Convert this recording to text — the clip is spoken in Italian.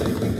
Grazie.